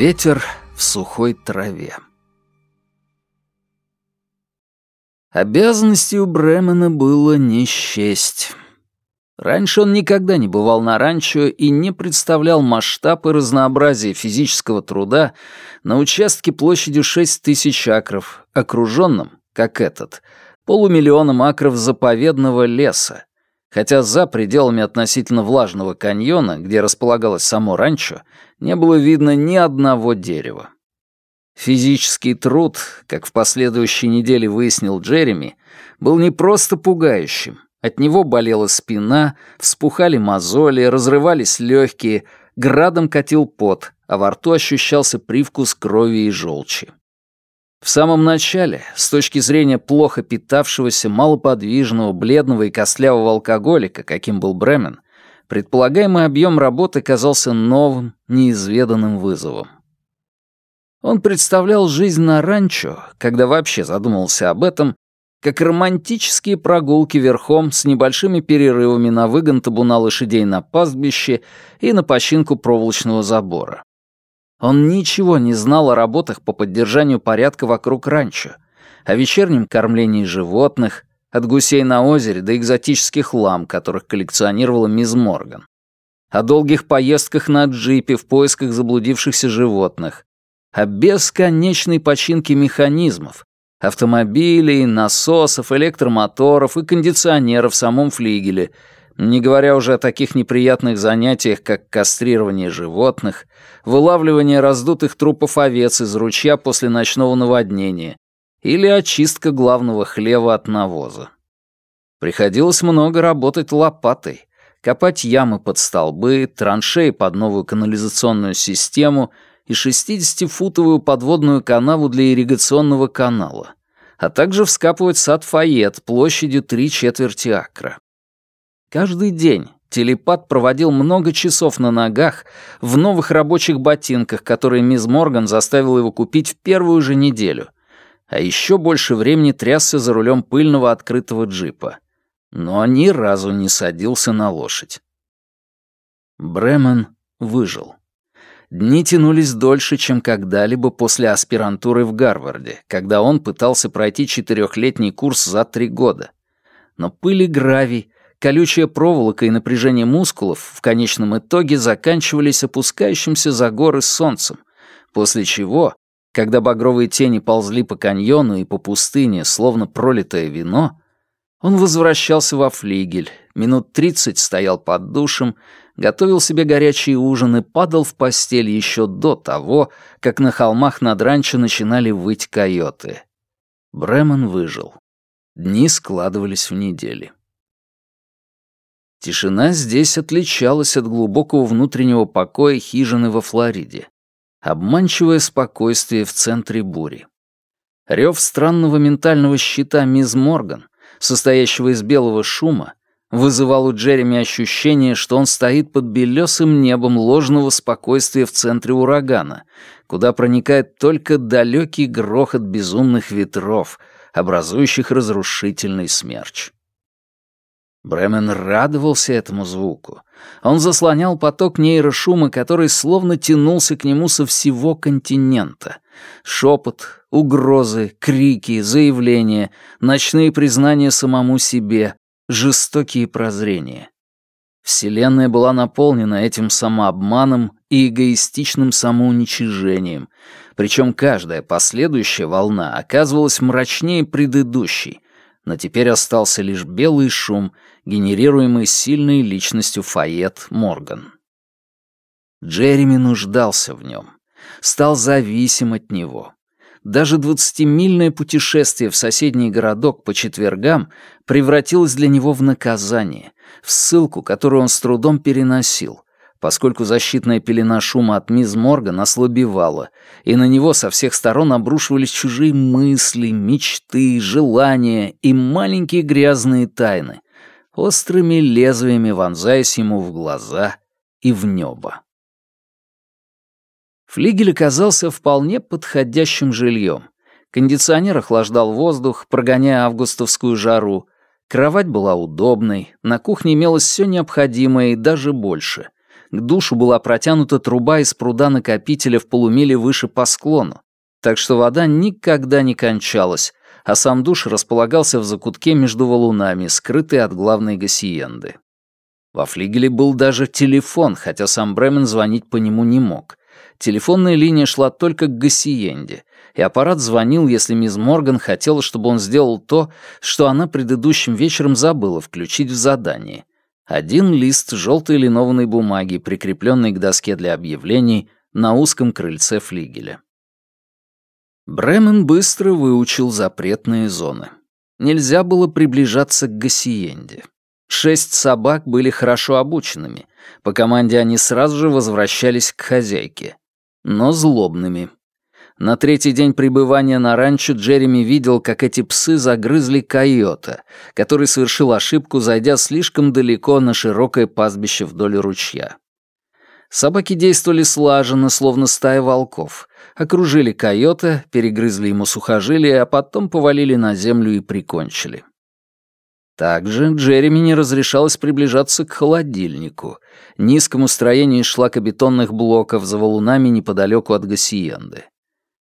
Ветер в сухой траве. Обязанностей у было не счесть. Раньше он никогда не бывал на ранчо и не представлял масштаб и разнообразие физического труда на участке площадью 6 тысяч акров, окруженном, как этот, полумиллионом акров заповедного леса, хотя за пределами относительно влажного каньона, где располагалось само ранчо, не было видно ни одного дерева. Физический труд, как в последующей неделе выяснил Джереми, был не просто пугающим. От него болела спина, вспухали мозоли, разрывались легкие, градом катил пот, а во рту ощущался привкус крови и желчи. В самом начале, с точки зрения плохо питавшегося, малоподвижного, бледного и костлявого алкоголика, каким был Бремен, предполагаемый объем работы казался новым, неизведанным вызовом. Он представлял жизнь на ранчо, когда вообще задумался об этом, как романтические прогулки верхом с небольшими перерывами на выгон табуна лошадей на пастбище и на починку проволочного забора. Он ничего не знал о работах по поддержанию порядка вокруг ранчо, о вечернем кормлении животных, от гусей на озере до экзотических лам, которых коллекционировала мисс Морган, о долгих поездках на джипе в поисках заблудившихся животных, о бесконечной починке механизмов, автомобилей, насосов, электромоторов и кондиционеров в самом флигеле — не говоря уже о таких неприятных занятиях, как кастрирование животных, вылавливание раздутых трупов овец из ручья после ночного наводнения или очистка главного хлева от навоза. Приходилось много работать лопатой, копать ямы под столбы, траншеи под новую канализационную систему и 60-футовую подводную канаву для ирригационного канала, а также вскапывать сад Файет площадью три четверти акра. Каждый день телепат проводил много часов на ногах в новых рабочих ботинках, которые мисс Морган заставила его купить в первую же неделю. А еще больше времени трясся за рулем пыльного открытого джипа. Но ни разу не садился на лошадь. Бремен выжил. Дни тянулись дольше, чем когда-либо после аспирантуры в Гарварде, когда он пытался пройти четырехлетний курс за три года. Но пыль гравий, Колючая проволока и напряжение мускулов в конечном итоге заканчивались опускающимся за горы солнцем, после чего, когда багровые тени ползли по каньону и по пустыне, словно пролитое вино, он возвращался во флигель, минут тридцать стоял под душем, готовил себе горячий ужин и падал в постель еще до того, как на холмах над ранчо начинали выть койоты. Бремен выжил. Дни складывались в недели. Тишина здесь отличалась от глубокого внутреннего покоя хижины во Флориде. Обманчивое спокойствие в центре бури. Рев странного ментального щита мисс Морган, состоящего из белого шума, вызывал у Джереми ощущение, что он стоит под белесым небом ложного спокойствия в центре урагана, куда проникает только далекий грохот безумных ветров, образующих разрушительный смерч. Бремен радовался этому звуку. Он заслонял поток нейрошума, который словно тянулся к нему со всего континента. Шепот, угрозы, крики, заявления, ночные признания самому себе, жестокие прозрения. Вселенная была наполнена этим самообманом и эгоистичным самоуничижением, причем каждая последующая волна оказывалась мрачнее предыдущей, но теперь остался лишь белый шум, генерируемый сильной личностью Файет Морган. Джереми нуждался в нем, стал зависим от него. Даже двадцатимильное путешествие в соседний городок по четвергам превратилось для него в наказание, в ссылку, которую он с трудом переносил, поскольку защитная пелена шума от мисс Морган ослабевала, и на него со всех сторон обрушивались чужие мысли, мечты, желания и маленькие грязные тайны, острыми лезвиями вонзаясь ему в глаза и в небо. Флигель оказался вполне подходящим жильем. Кондиционер охлаждал воздух, прогоняя августовскую жару. Кровать была удобной, на кухне имелось все необходимое и даже больше — К душу была протянута труба из пруда-накопителя в полумиле выше по склону, так что вода никогда не кончалась, а сам душ располагался в закутке между валунами, скрытый от главной гасиенды. Во флигеле был даже телефон, хотя сам Бремен звонить по нему не мог. Телефонная линия шла только к гасиенде, и аппарат звонил, если мисс Морган хотела, чтобы он сделал то, что она предыдущим вечером забыла включить в задание. Один лист желтой линованной бумаги, прикрепленный к доске для объявлений на узком крыльце флигеля. Бремен быстро выучил запретные зоны. Нельзя было приближаться к гасиенде. Шесть собак были хорошо обученными. По команде они сразу же возвращались к хозяйке. Но злобными. На третий день пребывания на ранчо Джереми видел, как эти псы загрызли койота, который совершил ошибку, зайдя слишком далеко на широкое пастбище вдоль ручья. Собаки действовали слаженно, словно стая волков. Окружили койота, перегрызли ему сухожилия, а потом повалили на землю и прикончили. Также Джереми не разрешалось приближаться к холодильнику, низкому строению из шлакобетонных блоков за валунами неподалеку от Гассиенды.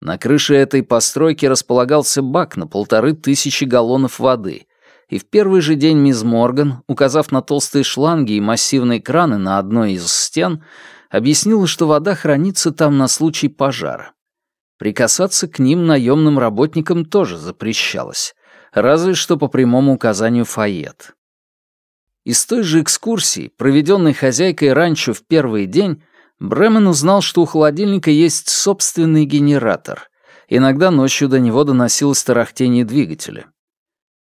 На крыше этой постройки располагался бак на полторы тысячи галлонов воды, и в первый же день мисс Морган, указав на толстые шланги и массивные краны на одной из стен, объяснила, что вода хранится там на случай пожара. Прикасаться к ним наемным работникам тоже запрещалось разве что по прямому указанию Фayет. Из той же экскурсии, проведенной хозяйкой ранчо в первый день, Бремен узнал, что у холодильника есть собственный генератор. Иногда ночью до него доносилось тарахтение двигателя.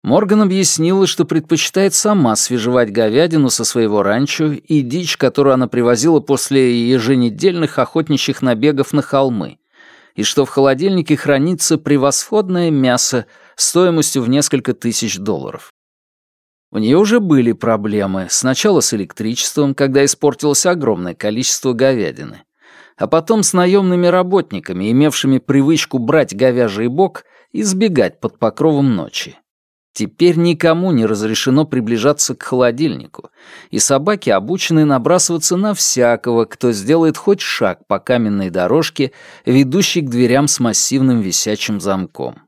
Морган объяснила, что предпочитает сама свежевать говядину со своего ранчо и дичь, которую она привозила после еженедельных охотничьих набегов на холмы, и что в холодильнике хранится превосходное мясо стоимостью в несколько тысяч долларов. У нее уже были проблемы, сначала с электричеством, когда испортилось огромное количество говядины, а потом с наемными работниками, имевшими привычку брать говяжий бок и сбегать под покровом ночи. Теперь никому не разрешено приближаться к холодильнику, и собаки обучены набрасываться на всякого, кто сделает хоть шаг по каменной дорожке, ведущей к дверям с массивным висячим замком.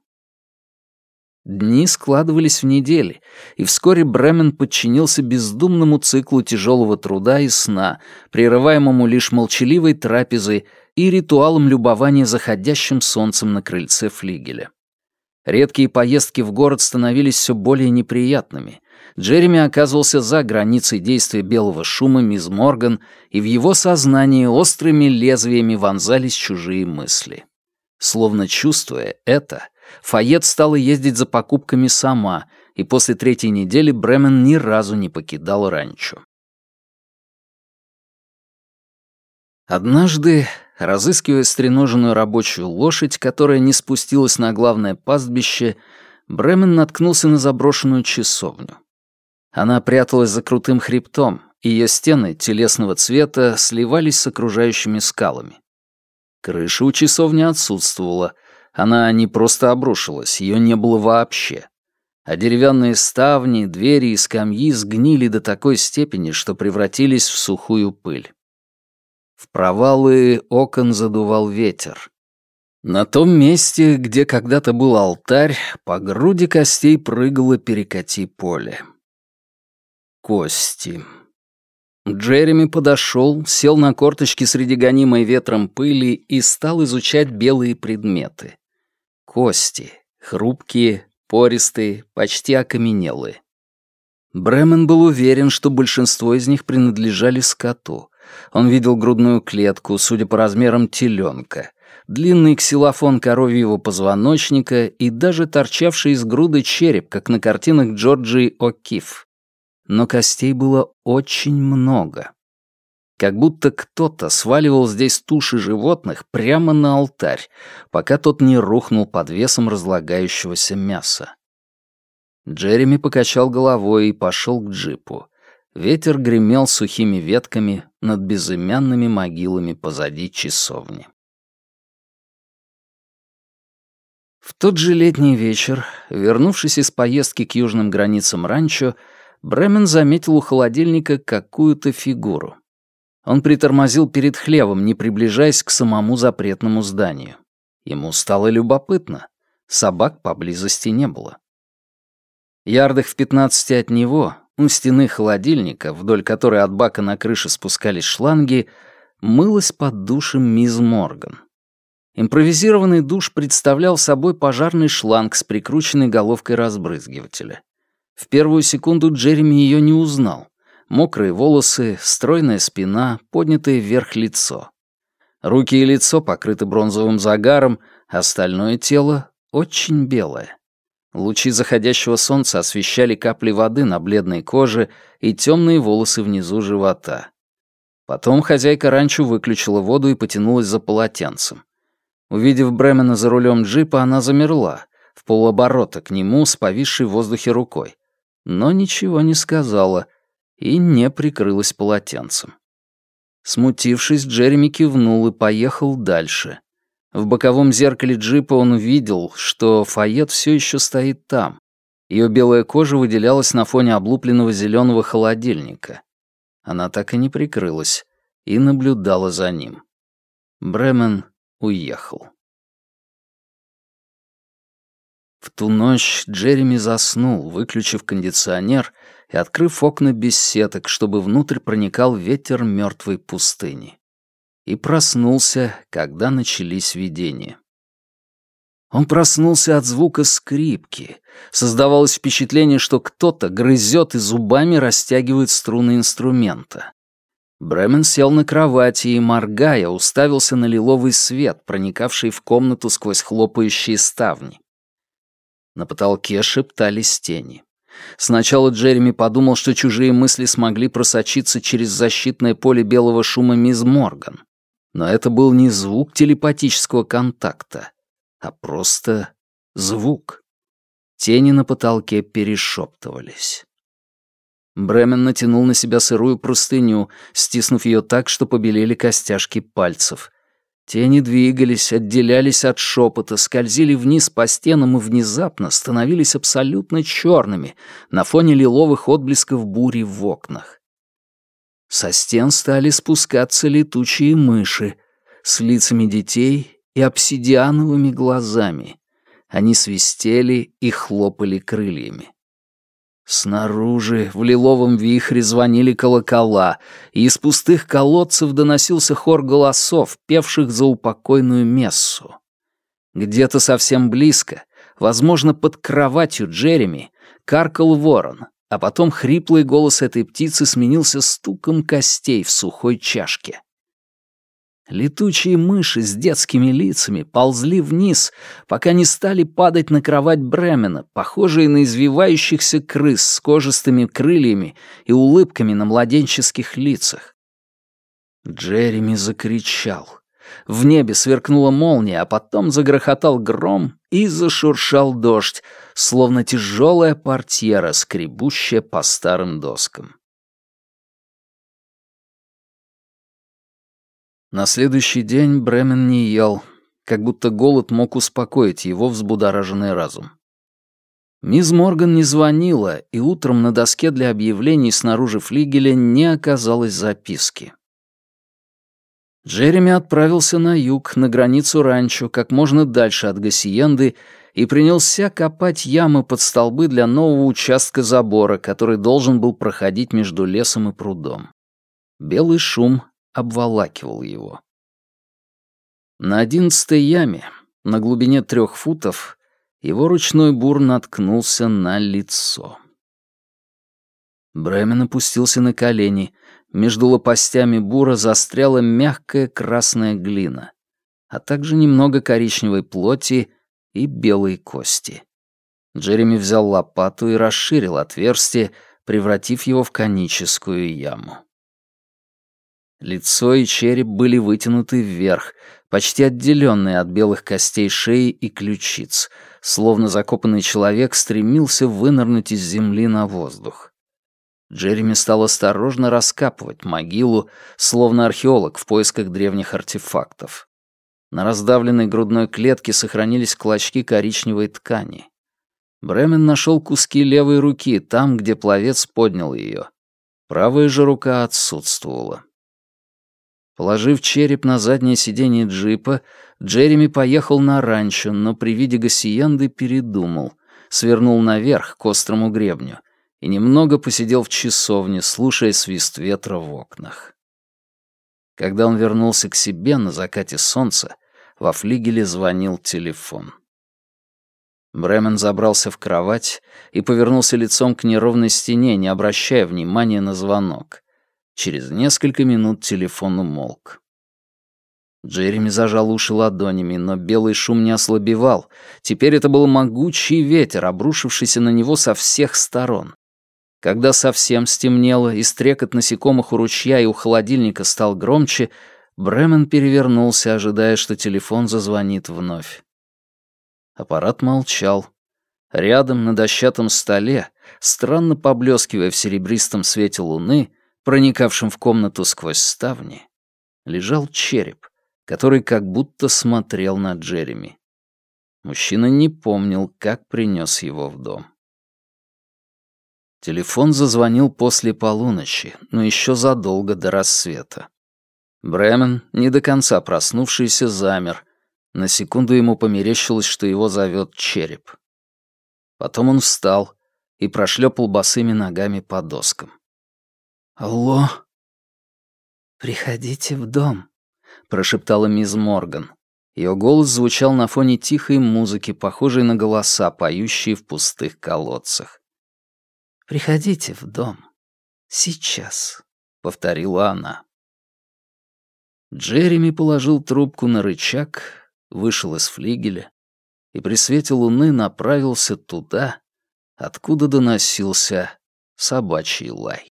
Дни складывались в недели, и вскоре Бремен подчинился бездумному циклу тяжелого труда и сна, прерываемому лишь молчаливой трапезой и ритуалом любования заходящим солнцем на крыльце флигеля. Редкие поездки в город становились все более неприятными. Джереми оказывался за границей действия белого шума мисс Морган, и в его сознании острыми лезвиями вонзались чужие мысли. Словно чувствуя это, Фayет стала ездить за покупками сама, и после третьей недели Бремен ни разу не покидал ранчо. Однажды Разыскивая стреноженную рабочую лошадь, которая не спустилась на главное пастбище, Бремен наткнулся на заброшенную часовню. Она пряталась за крутым хребтом, и ее стены телесного цвета сливались с окружающими скалами. Крыша у часовни отсутствовала, она не просто обрушилась, ее не было вообще. А деревянные ставни, двери и скамьи сгнили до такой степени, что превратились в сухую пыль. В провалы окон задувал ветер. На том месте, где когда-то был алтарь, по груди костей прыгало перекати поле. Кости. Джереми подошел, сел на корточки среди гонимой ветром пыли и стал изучать белые предметы. Кости. Хрупкие, пористые, почти окаменелые. Бремен был уверен, что большинство из них принадлежали скоту. Он видел грудную клетку, судя по размерам теленка, длинный ксилофон коровьего позвоночника и даже торчавший из груды череп, как на картинах Джорджии О'Кифф. Но костей было очень много. Как будто кто-то сваливал здесь туши животных прямо на алтарь, пока тот не рухнул под весом разлагающегося мяса. Джереми покачал головой и пошел к джипу. Ветер гремел сухими ветками над безымянными могилами позади часовни. В тот же летний вечер, вернувшись из поездки к южным границам ранчо, Бремен заметил у холодильника какую-то фигуру. Он притормозил перед хлевом, не приближаясь к самому запретному зданию. Ему стало любопытно. Собак поблизости не было. Ярдах в пятнадцати от него, у стены холодильника, вдоль которой от бака на крыше спускались шланги, мылась под душем мисс Морган. Импровизированный душ представлял собой пожарный шланг с прикрученной головкой разбрызгивателя. В первую секунду Джереми ее не узнал. Мокрые волосы, стройная спина, поднятое вверх лицо. Руки и лицо покрыты бронзовым загаром, остальное тело очень белое. Лучи заходящего солнца освещали капли воды на бледной коже и темные волосы внизу живота. Потом хозяйка ранчо выключила воду и потянулась за полотенцем. Увидев Бремена за рулем джипа, она замерла, в полоборота к нему с повисшей в воздухе рукой, но ничего не сказала и не прикрылась полотенцем. Смутившись, Джереми кивнул и поехал дальше. В боковом зеркале джипа он увидел, что Фayет все еще стоит там. Ее белая кожа выделялась на фоне облупленного зеленого холодильника. Она так и не прикрылась и наблюдала за ним. Бремен уехал. В ту ночь Джереми заснул, выключив кондиционер и открыв окна без сеток, чтобы внутрь проникал ветер мертвой пустыни и проснулся, когда начались видения. Он проснулся от звука скрипки. Создавалось впечатление, что кто-то грызет и зубами растягивает струны инструмента. Бремен сел на кровати и, моргая, уставился на лиловый свет, проникавший в комнату сквозь хлопающие ставни. На потолке шептались тени. Сначала Джереми подумал, что чужие мысли смогли просочиться через защитное поле белого шума мисс Морган. Но это был не звук телепатического контакта, а просто звук. Тени на потолке перешептывались. Бремен натянул на себя сырую простыню, стиснув ее так, что побелели костяшки пальцев. Тени двигались, отделялись от шепота, скользили вниз по стенам и внезапно становились абсолютно черными на фоне лиловых отблесков бури в окнах. Со стен стали спускаться летучие мыши с лицами детей и обсидиановыми глазами. Они свистели и хлопали крыльями. Снаружи в лиловом вихре звонили колокола, и из пустых колодцев доносился хор голосов, певших за упокойную мессу. Где-то совсем близко, возможно, под кроватью Джереми, каркал ворон, а потом хриплый голос этой птицы сменился стуком костей в сухой чашке. Летучие мыши с детскими лицами ползли вниз, пока не стали падать на кровать Бремена, похожие на извивающихся крыс с кожистыми крыльями и улыбками на младенческих лицах. Джереми закричал. В небе сверкнула молния, а потом загрохотал гром и зашуршал дождь, словно тяжелая портьера, скребущая по старым доскам. На следующий день Бремен не ел, как будто голод мог успокоить его взбудораженный разум. Мисс Морган не звонила, и утром на доске для объявлений снаружи флигеля не оказалось записки. Джереми отправился на юг, на границу ранчо, как можно дальше от Гассиенды, и принялся копать ямы под столбы для нового участка забора, который должен был проходить между лесом и прудом. Белый шум обволакивал его. На одиннадцатой яме, на глубине трех футов, его ручной бур наткнулся на лицо. Бремен опустился на колени, между лопастями бура застряла мягкая красная глина, а также немного коричневой плоти и белой кости. Джереми взял лопату и расширил отверстие, превратив его в коническую яму. Лицо и череп были вытянуты вверх, почти отделенные от белых костей шеи и ключиц, словно закопанный человек стремился вынырнуть из земли на воздух. Джереми стал осторожно раскапывать могилу, словно археолог в поисках древних артефактов. На раздавленной грудной клетке сохранились клочки коричневой ткани. Бремен нашел куски левой руки там, где пловец поднял ее. Правая же рука отсутствовала. Положив череп на заднее сиденье джипа, Джереми поехал на ранчо, но при виде Гассиенды передумал, свернул наверх к острому гребню и немного посидел в часовне, слушая свист ветра в окнах. Когда он вернулся к себе на закате солнца, во флигеле звонил телефон. Бремен забрался в кровать и повернулся лицом к неровной стене, не обращая внимания на звонок. Через несколько минут телефон умолк. Джереми зажал уши ладонями, но белый шум не ослабевал. Теперь это был могучий ветер, обрушившийся на него со всех сторон. Когда совсем стемнело, и стрекот насекомых у ручья и у холодильника стал громче, Бремен перевернулся, ожидая, что телефон зазвонит вновь. Аппарат молчал. Рядом, на дощатом столе, странно поблескивая в серебристом свете луны, проникавшем в комнату сквозь ставни, лежал череп, который как будто смотрел на Джереми. Мужчина не помнил, как принес его в дом. Телефон зазвонил после полуночи, но еще задолго до рассвета. Бремен, не до конца проснувшийся, замер. На секунду ему померещилось, что его зовет череп. Потом он встал и прошлепал босыми ногами по доскам. «Алло?» «Приходите в дом», — прошептала мисс Морган. Ее голос звучал на фоне тихой музыки, похожей на голоса, поющие в пустых колодцах. «Приходите в дом. Сейчас», — повторила она. Джереми положил трубку на рычаг, вышел из флигеля и при свете луны направился туда, откуда доносился собачий лай.